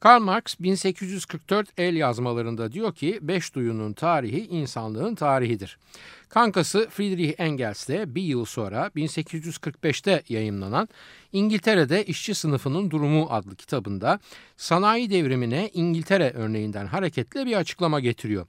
Karl Marx 1844 el yazmalarında diyor ki beş duyunun tarihi insanlığın tarihidir. Kankası Friedrich Engels de bir yıl sonra 1845'te yayımlanan İngiltere'de işçi sınıfının durumu adlı kitabında sanayi devrimine İngiltere örneğinden hareketle bir açıklama getiriyor.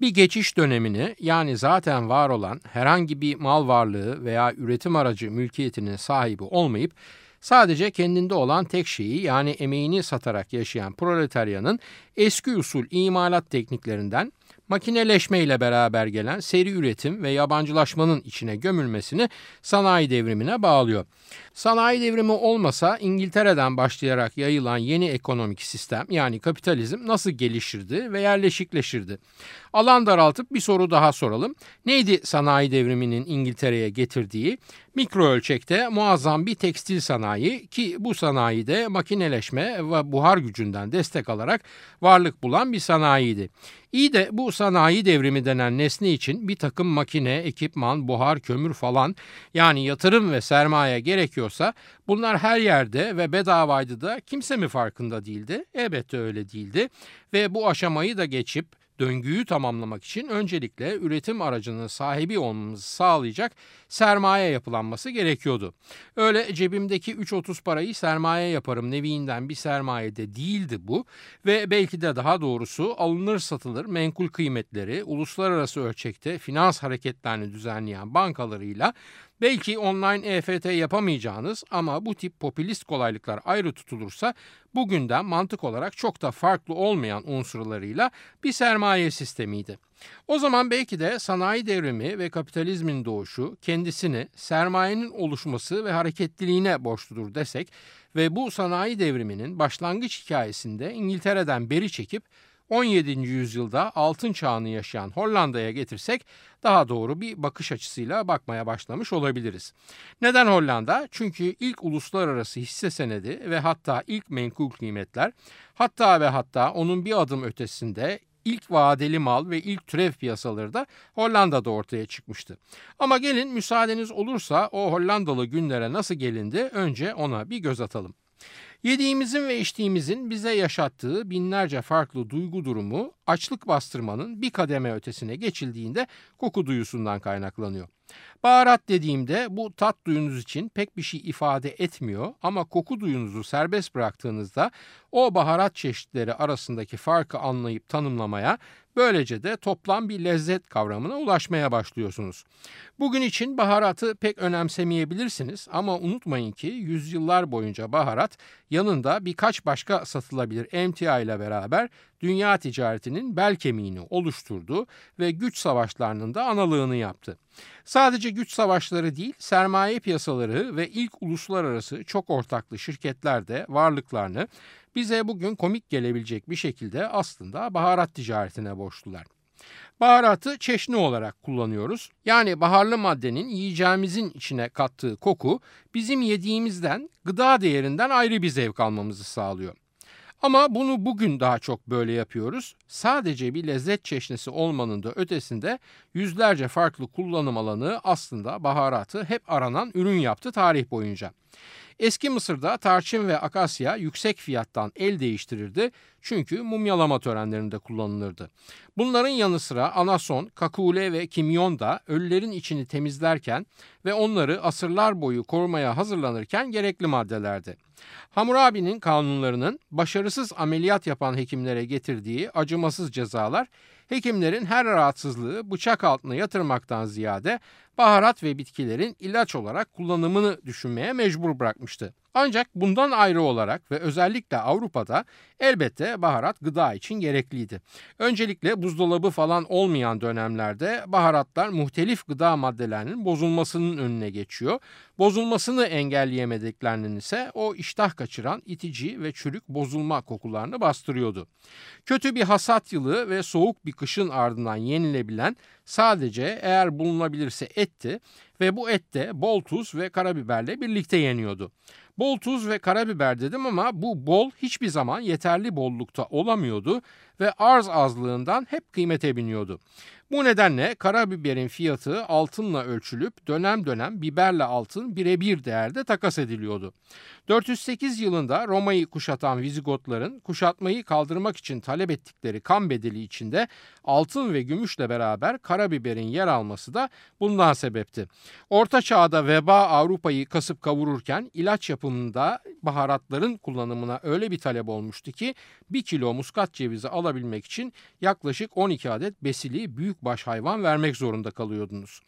Bir geçiş dönemini yani zaten var olan herhangi bir mal varlığı veya üretim aracı mülkiyetinin sahibi olmayıp Sadece kendinde olan tek şeyi yani emeğini satarak yaşayan proletaryanın eski usul imalat tekniklerinden makineleşme ile beraber gelen seri üretim ve yabancılaşmanın içine gömülmesini sanayi devrimine bağlıyor. Sanayi devrimi olmasa İngiltere'den başlayarak yayılan yeni ekonomik sistem yani kapitalizm nasıl gelişirdi ve yerleşikleşirdi? Alan daraltıp bir soru daha soralım. Neydi sanayi devriminin İngiltere'ye getirdiği? Mikro ölçekte muazzam bir tekstil sanayi ki bu sanayide makineleşme ve buhar gücünden destek alarak varlık bulan bir sanayiydi. İyi de bu sanayi devrimi denen nesne için bir takım makine, ekipman, buhar, kömür falan yani yatırım ve sermaye gerekiyorsa bunlar her yerde ve bedavaydı da kimse mi farkında değildi? Elbette öyle değildi ve bu aşamayı da geçip döngüyü tamamlamak için öncelikle üretim aracının sahibi olmamızı sağlayacak sermaye yapılanması gerekiyordu. Öyle cebimdeki 3.30 parayı sermaye yaparım neviinden bir sermaye de değildi bu ve belki de daha doğrusu alınır satılır menkul kıymetleri uluslararası ölçekte finans hareketlerini düzenleyen bankalarıyla Belki online EFT yapamayacağınız ama bu tip popülist kolaylıklar ayrı tutulursa bugünden mantık olarak çok da farklı olmayan unsurlarıyla bir sermaye sistemiydi. O zaman belki de sanayi devrimi ve kapitalizmin doğuşu kendisini sermayenin oluşması ve hareketliliğine borçludur desek ve bu sanayi devriminin başlangıç hikayesinde İngiltere'den beri çekip 17. yüzyılda altın çağını yaşayan Hollanda'ya getirsek daha doğru bir bakış açısıyla bakmaya başlamış olabiliriz. Neden Hollanda? Çünkü ilk uluslararası hisse senedi ve hatta ilk menkul kıymetler hatta ve hatta onun bir adım ötesinde ilk vadeli mal ve ilk türev piyasaları da Hollanda'da ortaya çıkmıştı. Ama gelin müsaadeniz olursa o Hollandalı günlere nasıl gelindi önce ona bir göz atalım. Yediğimizin ve içtiğimizin bize yaşattığı binlerce farklı duygu durumu açlık bastırmanın bir kademe ötesine geçildiğinde koku duyusundan kaynaklanıyor. Baharat dediğimde bu tat duyunuz için pek bir şey ifade etmiyor ama koku duyunuzu serbest bıraktığınızda o baharat çeşitleri arasındaki farkı anlayıp tanımlamaya Böylece de toplam bir lezzet kavramına ulaşmaya başlıyorsunuz. Bugün için baharatı pek önemsemeyebilirsiniz ama unutmayın ki yüzyıllar boyunca baharat yanında birkaç başka satılabilir emtia ile beraber dünya ticaretinin bel kemiğini oluşturdu ve güç savaşlarının da analığını yaptı. Sadece güç savaşları değil, sermaye piyasaları ve ilk uluslararası çok ortaklı şirketler de varlıklarını bize bugün komik gelebilecek bir şekilde aslında baharat ticaretine borçlular. Baharatı çeşni olarak kullanıyoruz. Yani baharlı maddenin yiyeceğimizin içine kattığı koku bizim yediğimizden gıda değerinden ayrı bir zevk almamızı sağlıyor. Ama bunu bugün daha çok böyle yapıyoruz. Sadece bir lezzet çeşnisi olmanın da ötesinde yüzlerce farklı kullanım alanı aslında baharatı hep aranan ürün yaptı tarih boyunca. Eski Mısır'da tarçın ve akasya yüksek fiyattan el değiştirirdi çünkü mumyalama törenlerinde kullanılırdı. Bunların yanı sıra anason, kakule ve kimyon da ölülerin içini temizlerken ve onları asırlar boyu korumaya hazırlanırken gerekli maddelerdi. Hammurabi'nin kanunlarının başarısız ameliyat yapan hekimlere getirdiği acımasız cezalar hekimlerin her rahatsızlığı bıçak altına yatırmaktan ziyade baharat ve bitkilerin ilaç olarak kullanımını düşünmeye mecbur bırakmıştı. Ancak bundan ayrı olarak ve özellikle Avrupa'da elbette baharat gıda için gerekliydi. Öncelikle buzdolabı falan olmayan dönemlerde baharatlar muhtelif gıda maddelerinin bozulmasının önüne geçiyor. Bozulmasını engelleyemediklerinin ise o iştah kaçıran itici ve çürük bozulma kokularını bastırıyordu. Kötü bir hasat yılı ve soğuk bir kışın ardından yenilebilen sadece eğer bulunabilirse etti ve bu et de bol tuz ve karabiberle birlikte yeniyordu. Bol tuz ve karabiber dedim ama bu bol hiçbir zaman yeterli bollukta olamıyordu ve arz azlığından hep kıymete biniyordu. Bu nedenle karabiberin fiyatı altınla ölçülüp dönem dönem biberle altın birebir değerde takas ediliyordu. 408 yılında Roma'yı kuşatan Vizigotların kuşatmayı kaldırmak için talep ettikleri kan bedeli içinde altın ve gümüşle beraber karabiberin yer alması da bundan sebepti. Orta çağda veba Avrupa'yı kasıp kavururken ilaç yapımında baharatların kullanımına öyle bir talep olmuştu ki 1 kilo muskat cevizi alabilmek için yaklaşık 12 adet besili büyükbaş hayvan vermek zorunda kalıyordunuz.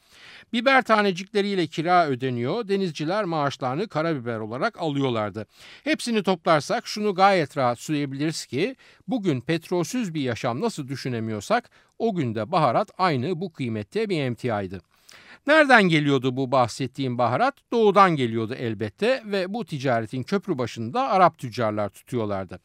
Biber tanecikleriyle kira ödeniyor, denizciler maaşlarını karabiber olarak alıyorlardı. Hepsini toplarsak şunu gayet rahat söyleyebiliriz ki bugün petrolsüz bir yaşam nasıl düşünemiyorsak o günde baharat aynı bu kıymette bir emtiaydı. Nereden geliyordu bu bahsettiğim baharat? Doğudan geliyordu elbette ve bu ticaretin köprü başında Arap tüccarlar tutuyorlardı.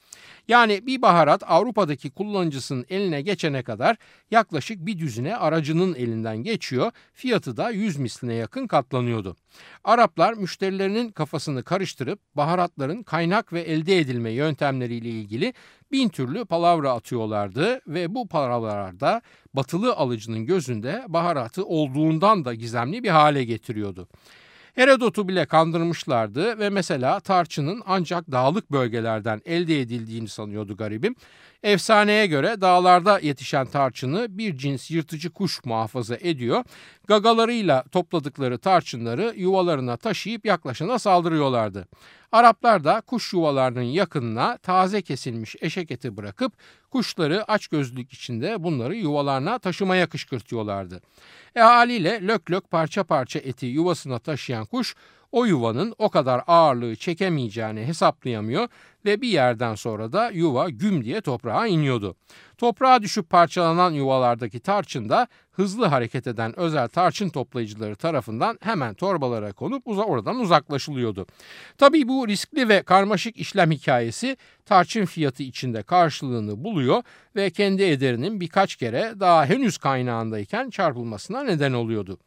Yani bir baharat Avrupa'daki kullanıcısının eline geçene kadar yaklaşık bir düzine aracının elinden geçiyor, fiyatı da 100 misline yakın katlanıyordu. Araplar müşterilerinin kafasını karıştırıp baharatların kaynak ve elde edilme yöntemleriyle ilgili bin türlü palavra atıyorlardı ve bu palavralarda batılı alıcının gözünde baharatı olduğundan da gizemli bir hale getiriyordu. Herodot'u bile kandırmışlardı ve mesela tarçının ancak dağlık bölgelerden elde edildiğini sanıyordu garibim. Efsaneye göre dağlarda yetişen tarçını bir cins yırtıcı kuş muhafaza ediyor. Gagalarıyla topladıkları tarçınları yuvalarına taşıyıp yaklaşana saldırıyorlardı. Araplar da kuş yuvalarının yakınına taze kesilmiş eşek eti bırakıp kuşları aç gözlük içinde bunları yuvalarına taşımaya kışkırtıyorlardı. E haliyle lök lök parça parça eti yuvasına taşıyan kuş o yuvanın o kadar ağırlığı çekemeyeceğini hesaplayamıyor ve bir yerden sonra da yuva güm diye toprağa iniyordu. Toprağa düşüp parçalanan yuvalardaki tarçın da hızlı hareket eden özel tarçın toplayıcıları tarafından hemen torbalara konup uza oradan uzaklaşılıyordu. Tabii bu riskli ve karmaşık işlem hikayesi tarçın fiyatı içinde karşılığını buluyor ve kendi ederinin birkaç kere daha henüz kaynağındayken çarpılmasına neden oluyordu.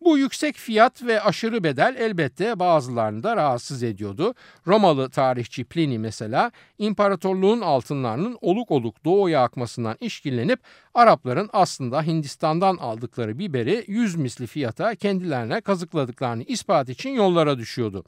Bu yüksek fiyat ve aşırı bedel elbette bazılarını da rahatsız ediyordu. Romalı tarihçi Pliny mesela imparatorluğun altınlarının oluk oluk doğuya akmasından işkillenip Arapların aslında Hindistan'dan aldıkları biberi 100 misli fiyata kendilerine kazıkladıklarını ispat için yollara düşüyordu.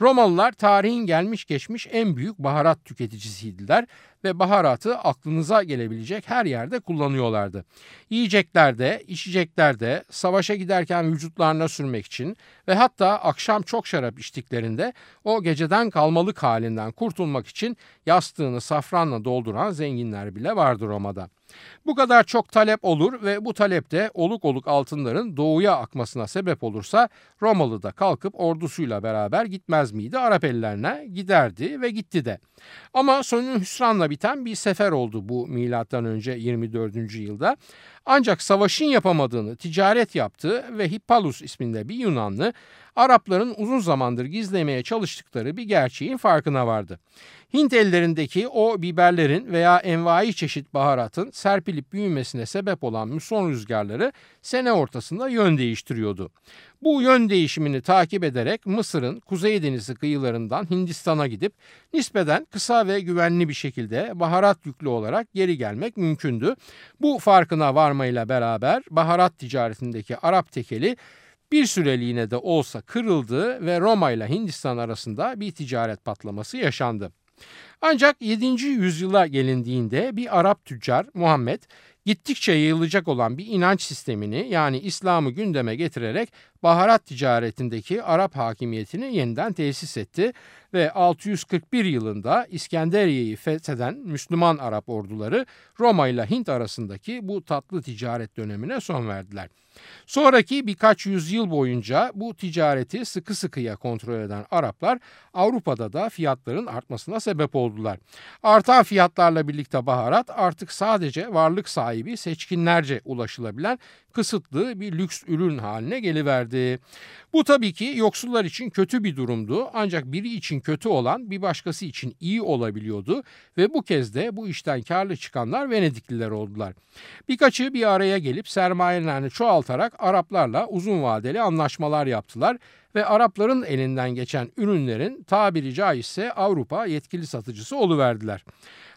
Romalılar tarihin gelmiş geçmiş en büyük baharat tüketicisiydiler ve baharatı aklınıza gelebilecek her yerde kullanıyorlardı. Yiyeceklerde, içeceklerde, savaşa giderken vücutlarına sürmek için ve hatta akşam çok şarap içtiklerinde o geceden kalmalık halinden kurtulmak için yastığını safranla dolduran zenginler bile vardı Roma'da. Bu kadar çok talep olur ve bu talep de oluk oluk altınların doğuya akmasına sebep olursa Romalı da kalkıp ordusuyla beraber gitmez miydi Arap ellerine? Giderdi ve gitti de. Ama sonu hüsranla biten bir sefer oldu bu milattan önce 24. yılda. Ancak savaşın yapamadığını ticaret yaptığı ve Hippalus isminde bir Yunanlı Arapların uzun zamandır gizlemeye çalıştıkları bir gerçeğin farkına vardı. Hint ellerindeki o biberlerin veya envai çeşit baharatın serpilip büyümesine sebep olan muson rüzgarları sene ortasında yön değiştiriyordu. Bu yön değişimini takip ederek Mısır'ın Kuzey Denizi kıyılarından Hindistan'a gidip nispeten kısa ve güvenli bir şekilde baharat yüklü olarak geri gelmek mümkündü. Bu farkına varmayla beraber baharat ticaretindeki Arap tekeli bir süreliğine de olsa kırıldı ve Roma ile Hindistan arasında bir ticaret patlaması yaşandı. Ancak 7. yüzyıla gelindiğinde bir Arap tüccar Muhammed gittikçe yayılacak olan bir inanç sistemini yani İslam'ı gündeme getirerek baharat ticaretindeki Arap hakimiyetini yeniden tesis etti ve 641 yılında İskenderiye'yi fetheden Müslüman Arap orduları Roma ile Hint arasındaki bu tatlı ticaret dönemine son verdiler. Sonraki birkaç yüzyıl boyunca bu ticareti sıkı sıkıya kontrol eden Araplar Avrupa'da da fiyatların artmasına sebep oldular. Artan fiyatlarla birlikte baharat artık sadece varlık sahibi seçkinlerce ulaşılabilen kısıtlı bir lüks ürün haline geliverdi. Bu tabii ki yoksullar için kötü bir durumdu ancak biri için kötü olan bir başkası için iyi olabiliyordu ve bu kez de bu işten karlı çıkanlar Venedikliler oldular. Birkaçı bir araya gelip sermayelerini çoğaltarak Araplarla uzun vadeli anlaşmalar yaptılar ve Arapların elinden geçen ürünlerin tabiri caizse Avrupa yetkili satıcısı oluverdiler.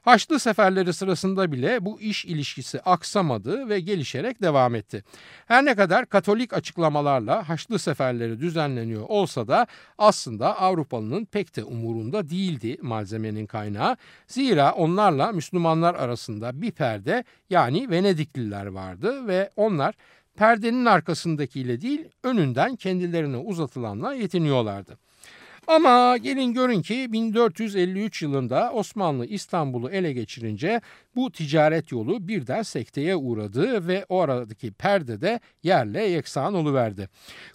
Haçlı seferleri sırasında bile bu iş ilişkisi aksamadı ve gelişerek devam etti. Her ne kadar Katolik açıklamalarla Haçlı seferleri düzenleniyor olsa da aslında Avrupalının pek de umurunda değildi malzemenin kaynağı. Zira onlarla Müslümanlar arasında bir perde yani Venedikliler vardı ve onlar perdenin arkasındakiyle değil önünden kendilerine uzatılanla yetiniyorlardı. Ama gelin görün ki 1453 yılında Osmanlı İstanbul'u ele geçirince bu ticaret yolu birden sekteye uğradı ve o aradaki perde de yerle yeksan oluverdi.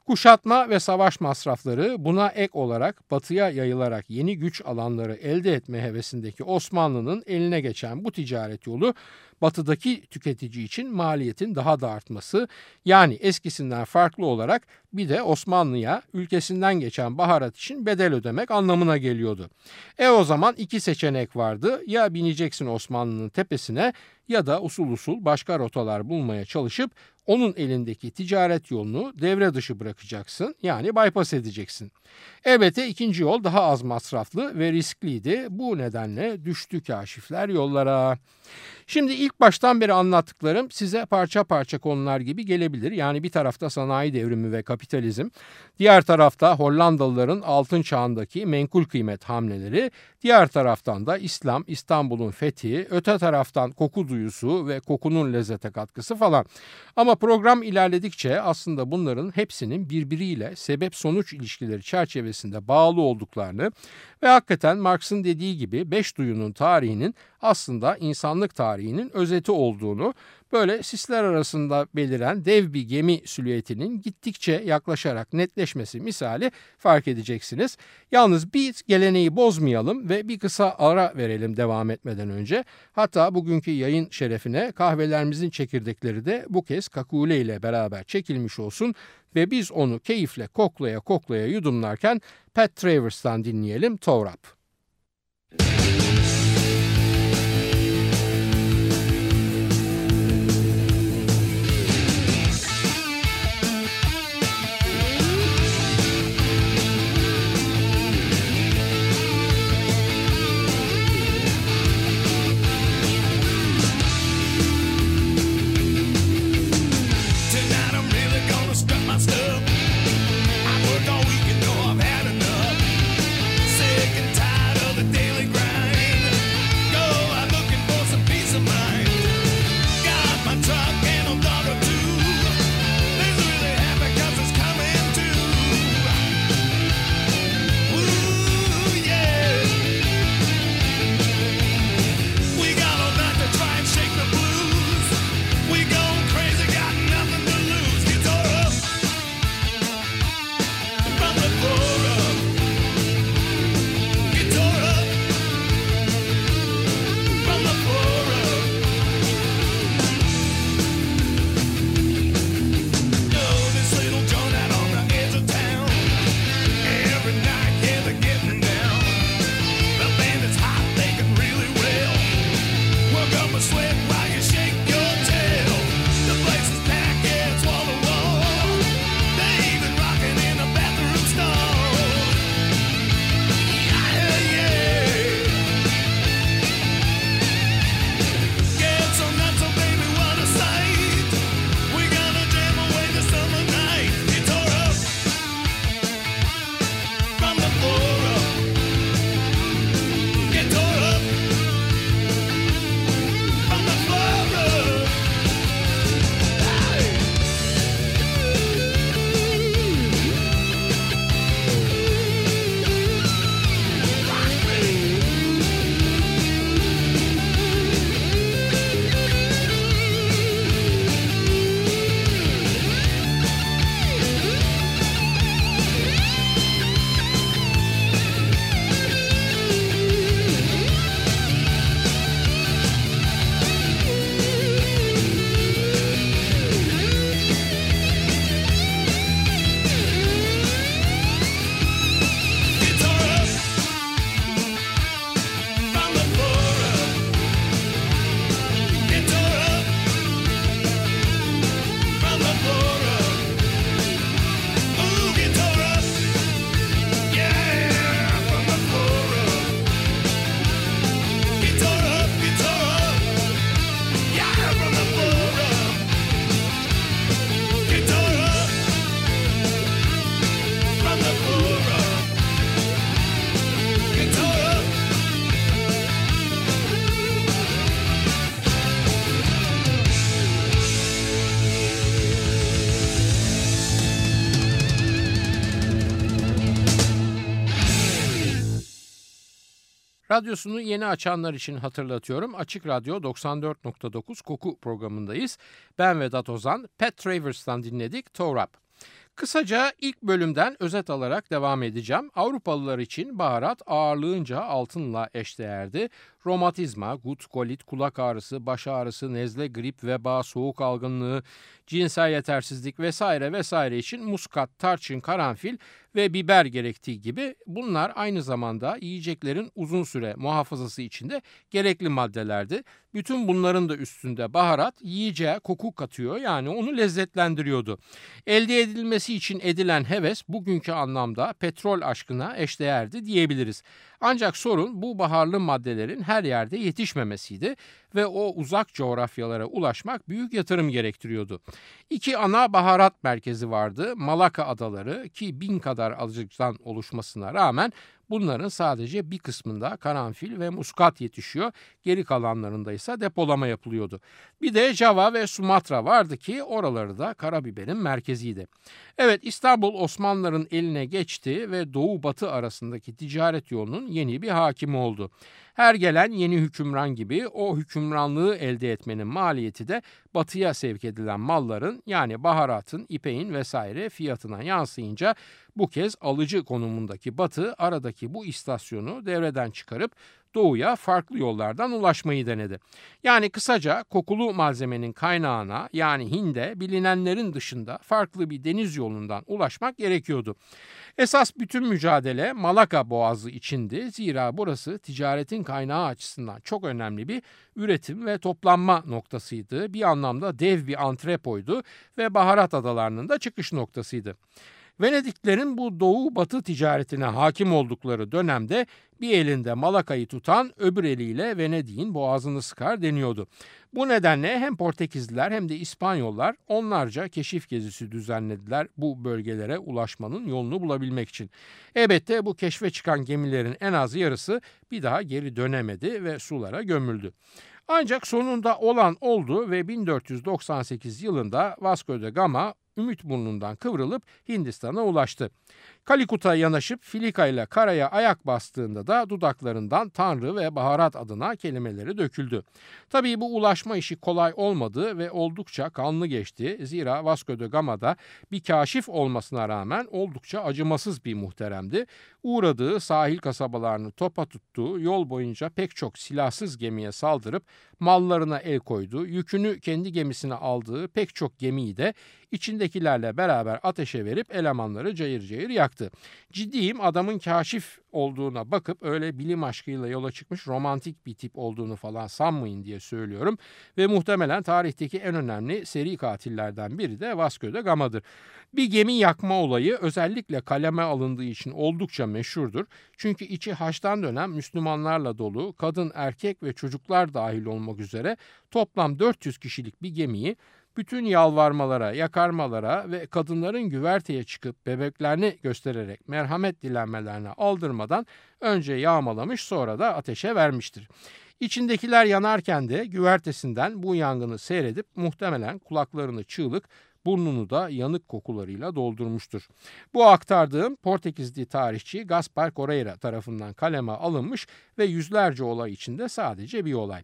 Kuşatma ve savaş masrafları buna ek olarak batıya yayılarak yeni güç alanları elde etme hevesindeki Osmanlı'nın eline geçen bu ticaret yolu batıdaki tüketici için maliyetin daha da artması yani eskisinden farklı olarak bir de Osmanlı'ya ülkesinden geçen baharat için bedel ödemek anlamına geliyordu. E o zaman iki seçenek vardı ya bineceksin Osmanlı'nın tepesine ya da usul usul başka rotalar bulmaya çalışıp onun elindeki ticaret yolunu devre dışı bırakacaksın yani bypass edeceksin. Elbette ikinci yol daha az masraflı ve riskliydi. Bu nedenle düştü kaşifler yollara. Şimdi ilk baştan beri anlattıklarım size parça parça konular gibi gelebilir. Yani bir tarafta sanayi devrimi ve kapitalizm, diğer tarafta Hollandalıların altın çağındaki menkul kıymet hamleleri, diğer taraftan da İslam, İstanbul'un fethi, öte taraftan koku duyusu ve kokunun lezzete katkısı falan. Ama program ilerledikçe aslında bunların hepsinin birbiriyle sebep sonuç ilişkileri çerçevesinde bağlı olduklarını ve hakikaten Marx'ın dediği gibi beş duyunun tarihinin aslında insanlık tarihinin özeti olduğunu böyle sisler arasında beliren dev bir gemi silüetinin gittikçe yaklaşarak netleşmesi misali fark edeceksiniz. Yalnız bir geleneği bozmayalım ve bir kısa ara verelim devam etmeden önce. Hatta bugünkü yayın şerefine kahvelerimizin çekirdekleri de bu kez kakule ile beraber çekilmiş olsun ve biz onu keyifle koklaya koklaya yudumlarken Pat Travers'tan dinleyelim Tovrap. Sick Radyosunu yeni açanlar için hatırlatıyorum. Açık Radyo 94.9 Koku programındayız. Ben Vedat Ozan, Pat Travers'tan dinledik Torap. Kısaca ilk bölümden özet alarak devam edeceğim. Avrupalılar için baharat ağırlığınca altınla eşdeğerdi. Romatizma, gut, kolit, kulak ağrısı, baş ağrısı, nezle, grip, veba, soğuk algınlığı, cinsel yetersizlik vesaire vesaire için muskat, tarçın, karanfil ve biber gerektiği gibi bunlar aynı zamanda yiyeceklerin uzun süre muhafazası içinde gerekli maddelerdi. Bütün bunların da üstünde baharat yiyeceğe koku katıyor yani onu lezzetlendiriyordu. Elde edilmesi için edilen heves bugünkü anlamda petrol aşkına eşdeğerdi diyebiliriz. Ancak sorun bu baharlı maddelerin her yerde yetişmemesiydi ve o uzak coğrafyalara ulaşmak büyük yatırım gerektiriyordu. İki ana baharat merkezi vardı. Malaka adaları ki bin kadar alıcıdan oluşmasına rağmen Bunların sadece bir kısmında karanfil ve muskat yetişiyor. Geri kalanlarında ise depolama yapılıyordu. Bir de Java ve Sumatra vardı ki oraları da karabiberin merkeziydi. Evet İstanbul Osmanlıların eline geçti ve doğu batı arasındaki ticaret yolunun yeni bir hakimi oldu. Her gelen yeni hükümran gibi o hükümranlığı elde etmenin maliyeti de batıya sevk edilen malların yani baharatın, ipeğin vesaire fiyatına yansıyınca bu kez alıcı konumundaki batı aradaki bu istasyonu devreden çıkarıp doğuya farklı yollardan ulaşmayı denedi. Yani kısaca kokulu malzemenin kaynağına yani Hind'e bilinenlerin dışında farklı bir deniz yolundan ulaşmak gerekiyordu. Esas bütün mücadele Malaka Boğazı içindi. Zira burası ticaretin kaynağı açısından çok önemli bir üretim ve toplanma noktasıydı. Bir anlamda dev bir antrepoydu ve baharat adalarının da çıkış noktasıydı. Venediklerin bu doğu batı ticaretine hakim oldukları dönemde bir elinde Malaka'yı tutan öbür eliyle Venedik'in boğazını sıkar deniyordu. Bu nedenle hem Portekizliler hem de İspanyollar onlarca keşif gezisi düzenlediler bu bölgelere ulaşmanın yolunu bulabilmek için. Elbette bu keşfe çıkan gemilerin en az yarısı bir daha geri dönemedi ve sulara gömüldü. Ancak sonunda olan oldu ve 1498 yılında Vasco da Gama Ümit burnundan kıvrılıp Hindistan'a ulaştı. Kalikut'a yanaşıp Filika ile karaya ayak bastığında da dudaklarından Tanrı ve baharat adına kelimeleri döküldü. Tabii bu ulaşma işi kolay olmadı ve oldukça kanlı geçti. Zira Vasco da Gama'da bir kaşif olmasına rağmen oldukça acımasız bir muhteremdi. Uğradığı sahil kasabalarını topa tuttu, yol boyunca pek çok silahsız gemiye saldırıp mallarına el koydu. Yükünü kendi gemisine aldığı pek çok gemiyi de içindekilerle beraber ateşe verip elemanları cayır cayır yaktı. Ciddiyim adamın kaşif olduğuna bakıp öyle bilim aşkıyla yola çıkmış romantik bir tip olduğunu falan sanmayın diye söylüyorum. Ve muhtemelen tarihteki en önemli seri katillerden biri de Vasco da Gama'dır. Bir gemi yakma olayı özellikle kaleme alındığı için oldukça meşhurdur. Çünkü içi haçtan dönen Müslümanlarla dolu kadın, erkek ve çocuklar dahil olmak üzere toplam 400 kişilik bir gemiyi bütün yalvarmalara, yakarmalara ve kadınların güverteye çıkıp bebeklerini göstererek merhamet dilenmelerine aldırmadan önce yağmalamış sonra da ateşe vermiştir. İçindekiler yanarken de güvertesinden bu yangını seyredip muhtemelen kulaklarını çığlık, burnunu da yanık kokularıyla doldurmuştur. Bu aktardığım Portekizli tarihçi Gaspar Correira tarafından kaleme alınmış ve yüzlerce olay içinde sadece bir olay.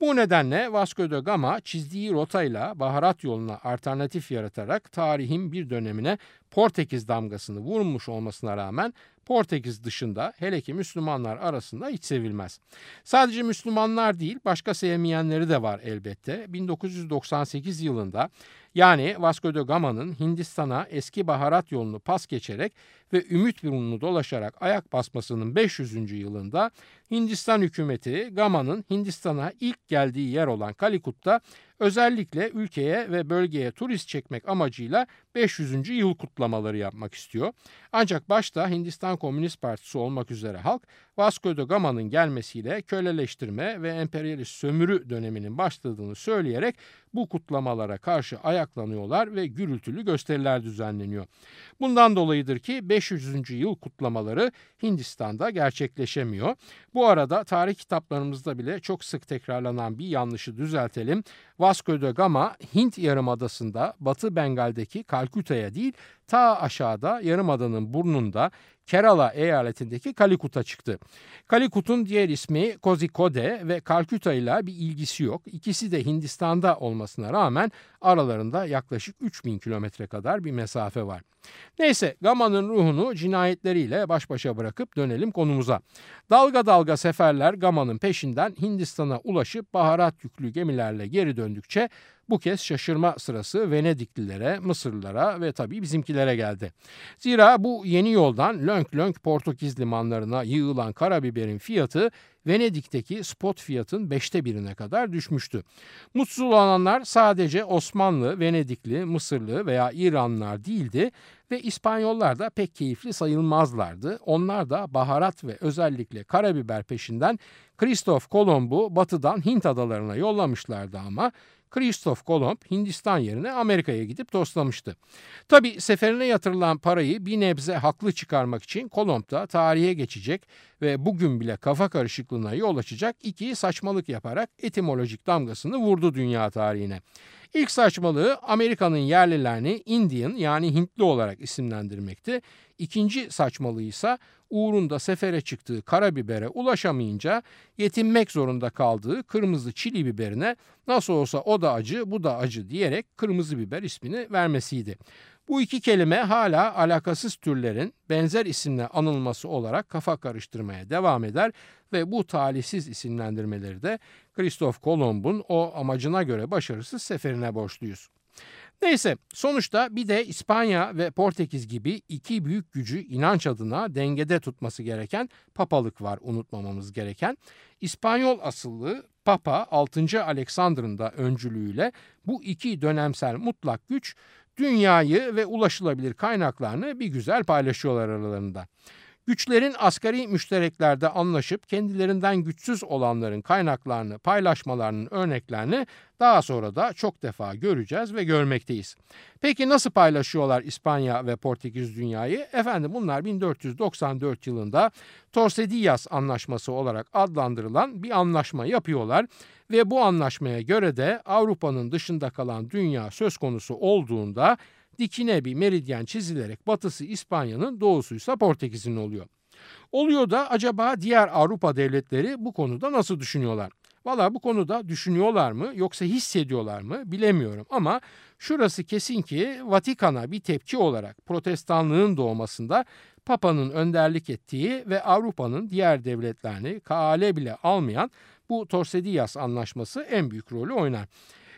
Bu nedenle Vasco da Gama çizdiği rotayla baharat yoluna alternatif yaratarak tarihin bir dönemine Portekiz damgasını vurmuş olmasına rağmen Portekiz dışında hele ki Müslümanlar arasında hiç sevilmez. Sadece Müslümanlar değil başka sevmeyenleri de var elbette. 1998 yılında yani Vasco da Gama'nın Hindistan'a eski baharat yolunu pas geçerek ve Ümit burnunu dolaşarak ayak basmasının 500. yılında Hindistan hükümeti Gama'nın Hindistan'a ilk geldiği yer olan Kalikut'ta özellikle ülkeye ve bölgeye turist çekmek amacıyla 500. yıl kutlamaları yapmak istiyor. Ancak başta Hindistan Komünist Partisi olmak üzere halk Vasco da Gama'nın gelmesiyle köleleştirme ve emperyalist sömürü döneminin başladığını söyleyerek bu kutlamalara karşı ayaklanıyorlar ve gürültülü gösteriler düzenleniyor. Bundan dolayıdır ki 500. yıl kutlamaları Hindistan'da gerçekleşemiyor. Bu arada tarih kitaplarımızda bile çok sık tekrarlanan bir yanlışı düzeltelim. Vasco da Gama Hint Yarımadası'nda Batı Bengal'deki Kalküta'ya değil ta aşağıda Yarımada'nın burnunda Kerala eyaletindeki Kalikut'a çıktı. Kalikut'un diğer ismi Kozhikode ve Kalküta ile bir ilgisi yok. İkisi de Hindistan'da olmasına rağmen aralarında yaklaşık 3000 kilometre kadar bir mesafe var. Neyse Gama'nın ruhunu cinayetleriyle baş başa bırakıp dönelim konumuza. Dalga dalga seferler Gama'nın peşinden Hindistan'a ulaşıp baharat yüklü gemilerle geri döndükçe bu kez şaşırma sırası Venediklilere, Mısırlılara ve tabii bizimkilere geldi. Zira bu yeni yoldan lönk lönk Portekiz limanlarına yığılan karabiberin fiyatı Venedik'teki spot fiyatın beşte birine kadar düşmüştü. Mutsuz olanlar sadece Osmanlı, Venedikli, Mısırlı veya İranlılar değildi ve İspanyollar da pek keyifli sayılmazlardı. Onlar da baharat ve özellikle karabiber peşinden Kristof Kolomb'u batıdan Hint adalarına yollamışlardı ama Kristof Kolomb Hindistan yerine Amerika'ya gidip dostlamıştı. Tabi seferine yatırılan parayı bir nebze haklı çıkarmak için Kolomb da tarihe geçecek ve bugün bile kafa karışıklığına yol açacak iki saçmalık yaparak etimolojik damgasını vurdu dünya tarihine. İlk saçmalığı Amerika'nın yerlilerini Indian yani Hintli olarak isimlendirmekti. İkinci saçmalığı ise uğrunda sefere çıktığı karabibere ulaşamayınca yetinmek zorunda kaldığı kırmızı çili biberine nasıl olsa o da acı bu da acı diyerek kırmızı biber ismini vermesiydi. Bu iki kelime hala alakasız türlerin benzer isimle anılması olarak kafa karıştırmaya devam eder ve bu talihsiz isimlendirmeleri de Kristof Kolomb'un o amacına göre başarısız seferine borçluyuz. Neyse sonuçta bir de İspanya ve Portekiz gibi iki büyük gücü inanç adına dengede tutması gereken papalık var unutmamamız gereken. İspanyol asıllı Papa 6. Alexander'ın da öncülüğüyle bu iki dönemsel mutlak güç dünyayı ve ulaşılabilir kaynaklarını bir güzel paylaşıyorlar aralarında. Güçlerin asgari müştereklerde anlaşıp kendilerinden güçsüz olanların kaynaklarını paylaşmalarının örneklerini daha sonra da çok defa göreceğiz ve görmekteyiz. Peki nasıl paylaşıyorlar İspanya ve Portekiz dünyayı? Efendim bunlar 1494 yılında Tordesillas Anlaşması olarak adlandırılan bir anlaşma yapıyorlar ve bu anlaşmaya göre de Avrupa'nın dışında kalan dünya söz konusu olduğunda dikine bir meridyen çizilerek batısı İspanya'nın doğusuysa Portekiz'in oluyor. Oluyor da acaba diğer Avrupa devletleri bu konuda nasıl düşünüyorlar? Valla bu konuda düşünüyorlar mı yoksa hissediyorlar mı bilemiyorum ama şurası kesin ki Vatikan'a bir tepki olarak protestanlığın doğmasında Papa'nın önderlik ettiği ve Avrupa'nın diğer devletlerini kaale bile almayan bu Tordesillas anlaşması en büyük rolü oynar.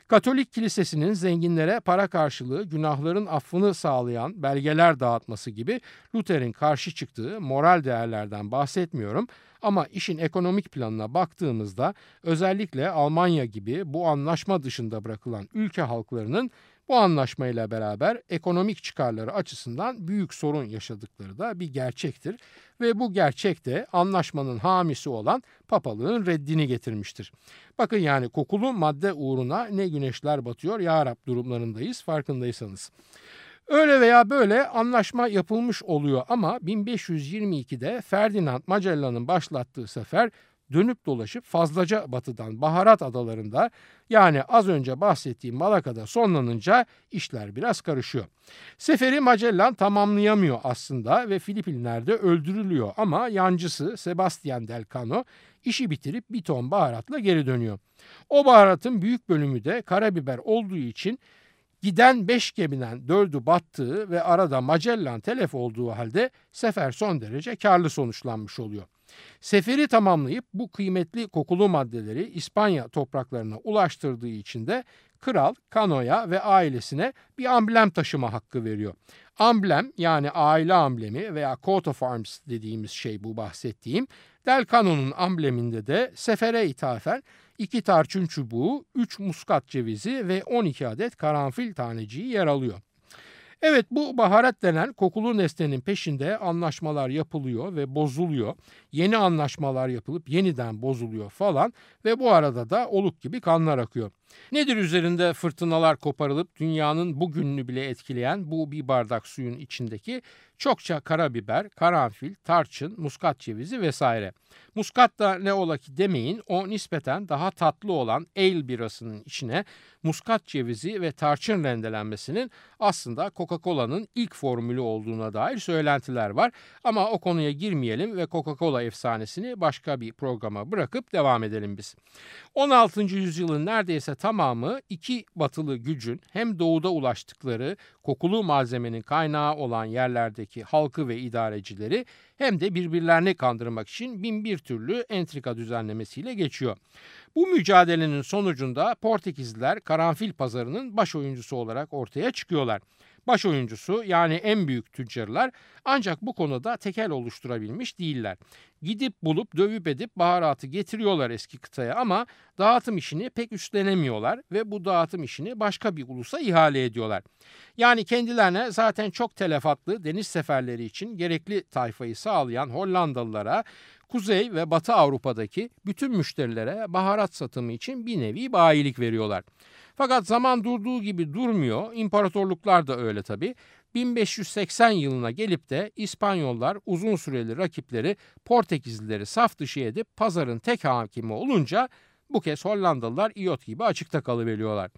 Katolik kilisesinin zenginlere para karşılığı günahların affını sağlayan belgeler dağıtması gibi Luther'in karşı çıktığı moral değerlerden bahsetmiyorum. Ama işin ekonomik planına baktığımızda özellikle Almanya gibi bu anlaşma dışında bırakılan ülke halklarının bu anlaşmayla beraber ekonomik çıkarları açısından büyük sorun yaşadıkları da bir gerçektir ve bu gerçek de anlaşmanın hamisi olan papalığın reddini getirmiştir. Bakın yani kokulu madde uğruna ne güneşler batıyor ya Rab durumlarındayız farkındaysanız. Öyle veya böyle anlaşma yapılmış oluyor ama 1522'de Ferdinand Magellan'ın başlattığı sefer dönüp dolaşıp fazlaca batıdan baharat adalarında yani az önce bahsettiğim Malaka'da sonlanınca işler biraz karışıyor. Seferi Magellan tamamlayamıyor aslında ve Filipinler'de öldürülüyor ama yancısı Sebastian Del Cano işi bitirip bir ton baharatla geri dönüyor. O baharatın büyük bölümü de karabiber olduğu için Giden beş gemiden dördü battığı ve arada Magellan telef olduğu halde sefer son derece karlı sonuçlanmış oluyor. Seferi tamamlayıp bu kıymetli kokulu maddeleri İspanya topraklarına ulaştırdığı için de kral Kano'ya ve ailesine bir amblem taşıma hakkı veriyor. Amblem yani aile amblemi veya coat of arms dediğimiz şey bu bahsettiğim. Del Cano'nun ambleminde de sefere ithafen iki tarçın çubuğu, üç muskat cevizi ve 12 adet karanfil taneciği yer alıyor. Evet bu baharat denen kokulu nesnenin peşinde anlaşmalar yapılıyor ve bozuluyor. Yeni anlaşmalar yapılıp yeniden bozuluyor falan ve bu arada da oluk gibi kanlar akıyor. Nedir üzerinde fırtınalar koparılıp dünyanın bugününü bile etkileyen bu bir bardak suyun içindeki çokça karabiber, karanfil, tarçın, muskat cevizi vesaire. Muskat da ne ola ki demeyin o nispeten daha tatlı olan ale birasının içine muskat cevizi ve tarçın rendelenmesinin aslında Coca-Cola'nın ilk formülü olduğuna dair söylentiler var. Ama o konuya girmeyelim ve Coca-Cola efsanesini başka bir programa bırakıp devam edelim biz. 16. yüzyılın neredeyse tamamı iki batılı gücün hem doğuda ulaştıkları kokulu malzemenin kaynağı olan yerlerdeki halkı ve idarecileri hem de birbirlerini kandırmak için bin bir türlü entrika düzenlemesiyle geçiyor. Bu mücadelenin sonucunda Portekizliler karanfil pazarının baş oyuncusu olarak ortaya çıkıyorlar. Baş oyuncusu yani en büyük tüccarlar ancak bu konuda tekel oluşturabilmiş değiller. Gidip bulup dövüp edip baharatı getiriyorlar eski kıtaya ama dağıtım işini pek üstlenemiyorlar ve bu dağıtım işini başka bir ulusa ihale ediyorlar. Yani kendilerine zaten çok telefatlı deniz seferleri için gerekli tayfayı sağlayan Hollandalılara Kuzey ve Batı Avrupa'daki bütün müşterilere baharat satımı için bir nevi bayilik veriyorlar. Fakat zaman durduğu gibi durmuyor. İmparatorluklar da öyle tabii. 1580 yılına gelip de İspanyollar uzun süreli rakipleri Portekizlileri saf dışı edip pazarın tek hakimi olunca bu kez Hollandalılar iot gibi açıkta kalıveriyorlar.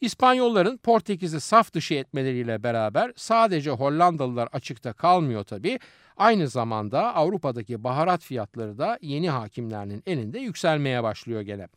İspanyolların Portekiz'i saf dışı etmeleriyle beraber sadece Hollandalılar açıkta kalmıyor tabii. Aynı zamanda Avrupa'daki baharat fiyatları da yeni hakimlerinin elinde yükselmeye başlıyor gene.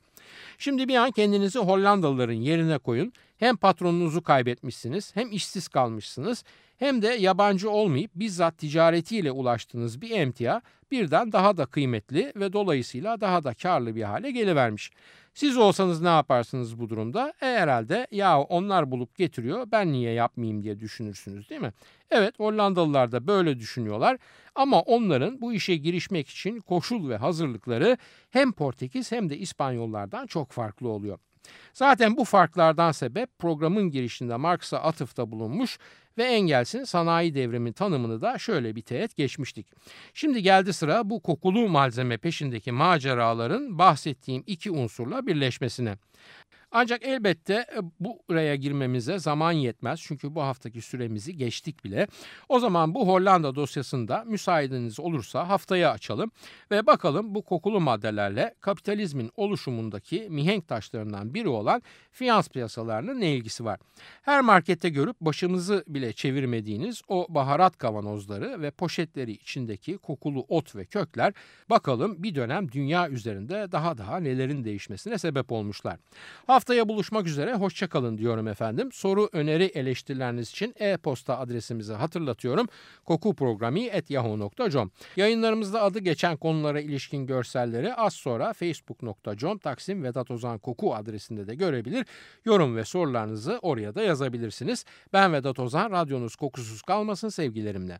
Şimdi bir an kendinizi Hollandalıların yerine koyun. Hem patronunuzu kaybetmişsiniz hem işsiz kalmışsınız hem de yabancı olmayıp bizzat ticaretiyle ulaştığınız bir emtia birden daha da kıymetli ve dolayısıyla daha da karlı bir hale gelivermiş. Siz olsanız ne yaparsınız bu durumda? E herhalde ya onlar bulup getiriyor ben niye yapmayayım diye düşünürsünüz değil mi? Evet Hollandalılar da böyle düşünüyorlar ama onların bu işe girişmek için koşul ve hazırlıkları hem Portekiz hem de İspanyollardan çok farklı oluyor. Zaten bu farklardan sebep programın girişinde Marx'a atıfta bulunmuş ve Engels'in sanayi devrimi tanımını da şöyle bir teğet geçmiştik. Şimdi geldi sıra bu kokulu malzeme peşindeki maceraların bahsettiğim iki unsurla birleşmesine. Ancak elbette e, buraya girmemize zaman yetmez. Çünkü bu haftaki süremizi geçtik bile. O zaman bu Hollanda dosyasında müsaadeniz olursa haftaya açalım ve bakalım bu kokulu maddelerle kapitalizmin oluşumundaki mihenk taşlarından biri olan finans piyasalarının ne ilgisi var? Her markette görüp başımızı bile çevirmediğiniz o baharat kavanozları ve poşetleri içindeki kokulu ot ve kökler bakalım bir dönem dünya üzerinde daha daha nelerin değişmesine sebep olmuşlar. Haftaya buluşmak üzere hoşçakalın diyorum efendim. Soru, öneri, eleştirileriniz için e-posta adresimizi hatırlatıyorum. kokuprogrami.yahoo.com Yayınlarımızda adı geçen konulara ilişkin görselleri az sonra facebook.com Taksim Vedat Ozan Koku adresinde de görebilir. Yorum ve sorularınızı oraya da yazabilirsiniz. Ben Vedat Ozan, radyonuz kokusuz kalmasın sevgilerimle.